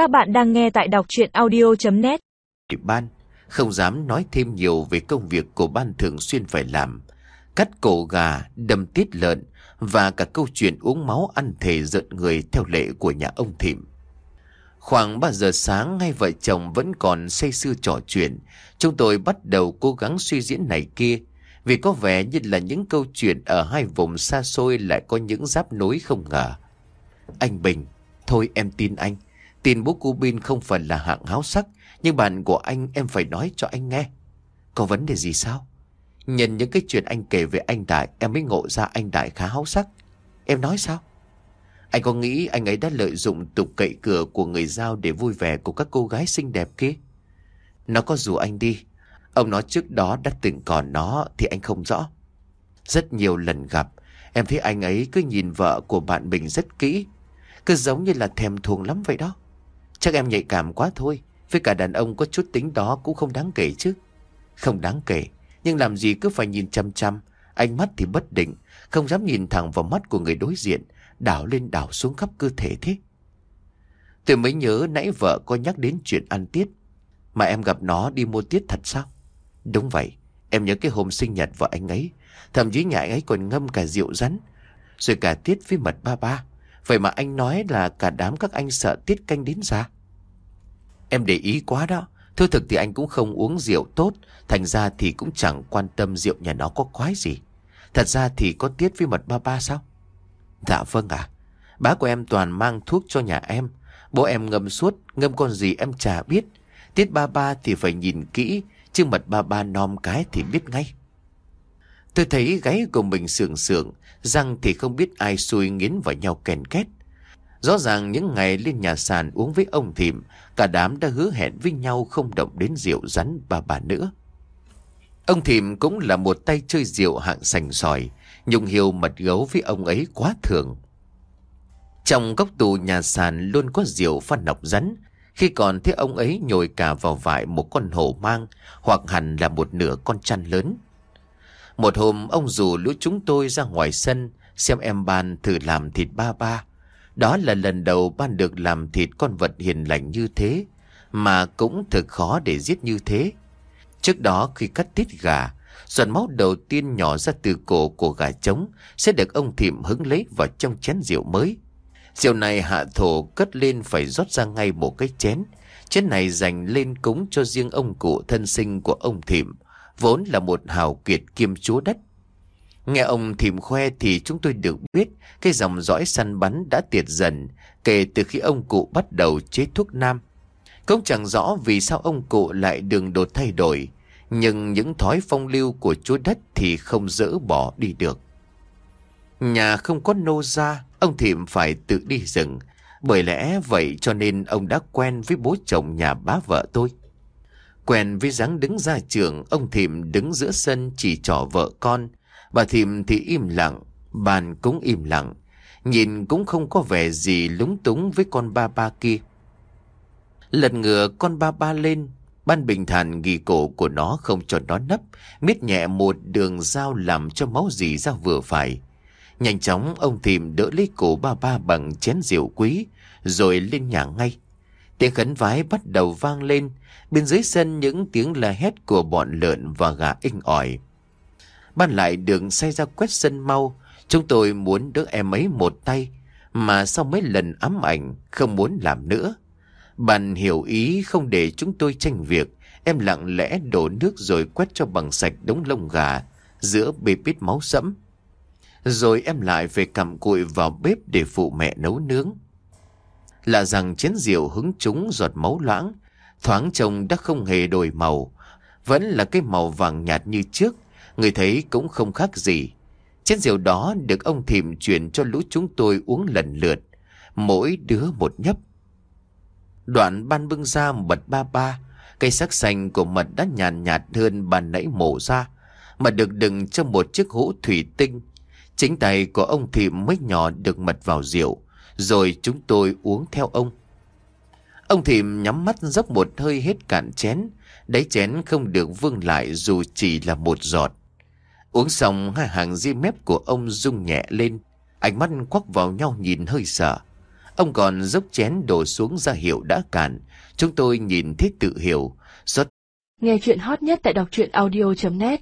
Các bạn đang nghe tại đọc chuyện audio.net Ban không dám nói thêm nhiều về công việc của ban thường xuyên phải làm. Cắt cổ gà, đâm tiết lợn và cả câu chuyện uống máu ăn thể giận người theo lệ của nhà ông Thịm. Khoảng 3 giờ sáng hai vợ chồng vẫn còn say sưa trò chuyện. Chúng tôi bắt đầu cố gắng suy diễn này kia. Vì có vẻ như là những câu chuyện ở hai vùng xa xôi lại có những giáp nối không ngờ. Anh Bình, thôi em tin anh. Tin bố cô Bin không phải là hạng háo sắc, nhưng bạn của anh em phải nói cho anh nghe. Có vấn đề gì sao? Nhìn những cái chuyện anh kể về anh Đại, em mới ngộ ra anh Đại khá háo sắc. Em nói sao? Anh có nghĩ anh ấy đã lợi dụng tục cậy cửa của người giao để vui vẻ của các cô gái xinh đẹp kia? Nó có rủ anh đi. Ông nói trước đó đã từng còn nó thì anh không rõ. Rất nhiều lần gặp, em thấy anh ấy cứ nhìn vợ của bạn mình rất kỹ. Cứ giống như là thèm thuồng lắm vậy đó. Chắc em nhạy cảm quá thôi. Với cả đàn ông có chút tính đó cũng không đáng kể chứ. Không đáng kể. Nhưng làm gì cứ phải nhìn chăm chăm. Ánh mắt thì bất định. Không dám nhìn thẳng vào mắt của người đối diện. Đảo lên đảo xuống khắp cơ thể thế. Tôi mới nhớ nãy vợ có nhắc đến chuyện ăn tiết. Mà em gặp nó đi mua tiết thật sao? Đúng vậy. Em nhớ cái hôm sinh nhật vợ anh ấy. Thậm chí nhà anh ấy còn ngâm cả rượu rắn. Rồi cả tiết với mật ba ba. Vậy mà anh nói là cả đám các anh sợ tiết canh đến ra. Em để ý quá đó. Thưa thực thì anh cũng không uống rượu tốt. Thành ra thì cũng chẳng quan tâm rượu nhà nó có quái gì. Thật ra thì có tiết với mật ba ba sao? Dạ vâng ạ. Bá của em toàn mang thuốc cho nhà em. Bố em ngâm suốt, ngâm con gì em chả biết. Tiết ba ba thì phải nhìn kỹ, chứ mật ba ba nom cái thì biết ngay. Tôi thấy gáy của mình sườn sườn, răng thì không biết ai xui nghiến vào nhau kèn két. Rõ ràng những ngày lên nhà sàn uống với ông Thìm, cả đám đã hứa hẹn với nhau không động đến rượu rắn bà bà nữa. Ông Thìm cũng là một tay chơi rượu hạng sành sỏi, nhung hiu mật gấu với ông ấy quá thường. Trong góc tù nhà sàn luôn có rượu pha nọc rắn, khi còn thấy ông ấy nhồi cả vào vải một con hổ mang, hoặc hẳn là một nửa con chăn lớn. Một hôm ông rủ lũ chúng tôi ra ngoài sân xem em ban thử làm thịt ba ba. Đó là lần đầu ban được làm thịt con vật hiền lành như thế, mà cũng thực khó để giết như thế. Trước đó khi cắt tiết gà, giọt máu đầu tiên nhỏ ra từ cổ của gà trống sẽ được ông thịm hứng lấy vào trong chén rượu mới. Rượu này hạ thổ cất lên phải rót ra ngay một cái chén. Chén này dành lên cúng cho riêng ông cụ thân sinh của ông thịm, vốn là một hào kiệt kiêm chúa đất. Nghe ông thìm khoe thì chúng tôi được biết cái dòng dõi săn bắn đã tiệt dần kể từ khi ông cụ bắt đầu chế thuốc nam. Cũng chẳng rõ vì sao ông cụ lại đường đột thay đổi, nhưng những thói phong lưu của chúa đất thì không dỡ bỏ đi được. Nhà không có nô gia, ông thìm phải tự đi rừng, bởi lẽ vậy cho nên ông đã quen với bố chồng nhà bá vợ tôi. Quen với dáng đứng ra trường, ông thìm đứng giữa sân chỉ trỏ vợ con, Bà Thìm thì im lặng, bàn cũng im lặng, nhìn cũng không có vẻ gì lúng túng với con ba ba kia. Lật ngựa con ba ba lên, ban bình thản ghi cổ của nó không cho nó nấp, miết nhẹ một đường dao làm cho máu dì ra vừa phải. Nhanh chóng ông Thìm đỡ lấy cổ ba ba bằng chén rượu quý, rồi lên nhà ngay. Tiếng khấn vái bắt đầu vang lên, bên dưới sân những tiếng la hét của bọn lợn và gà inh ỏi. Ban lại đường say ra quét sân mau Chúng tôi muốn đỡ em ấy một tay Mà sau mấy lần ám ảnh Không muốn làm nữa. Bạn hiểu ý không để chúng tôi tranh việc Em lặng lẽ đổ nước rồi quét cho bằng sạch đống lông gà Giữa bê bít máu sẫm. Rồi em lại về cầm cụi vào bếp để phụ mẹ nấu nướng. Là rằng chén rượu hứng chúng giọt máu loãng, Thoáng trông đã không hề đổi màu, Vẫn là cái màu vàng nhạt như trước, Người thấy cũng không khác gì. Chén rượu đó được ông thìm chuyển cho lũ chúng tôi uống lần lượt. Mỗi đứa một nhấp. Đoạn ban bưng ra mật ba ba. Cây sắc xanh của mật đã nhàn nhạt hơn bàn nãy mổ ra. Mà được đựng trong một chiếc hũ thủy tinh. Chính tay của ông thìm mới nhỏ được mật vào rượu. Rồi chúng tôi uống theo ông. Ông thìm nhắm mắt dốc một hơi hết cạn chén. Đáy chén không được vương lại dù chỉ là một giọt. Uống xong, hai hàng di mép của ông rung nhẹ lên, Ánh mắt quắc vào nhau nhìn hơi sợ Ông còn dốc chén đổ xuống ra hiệu đã cạn. Chúng tôi nhìn thấy tự hiểu. Xót Nghe chuyện hot nhất tại đọc truyện audio.net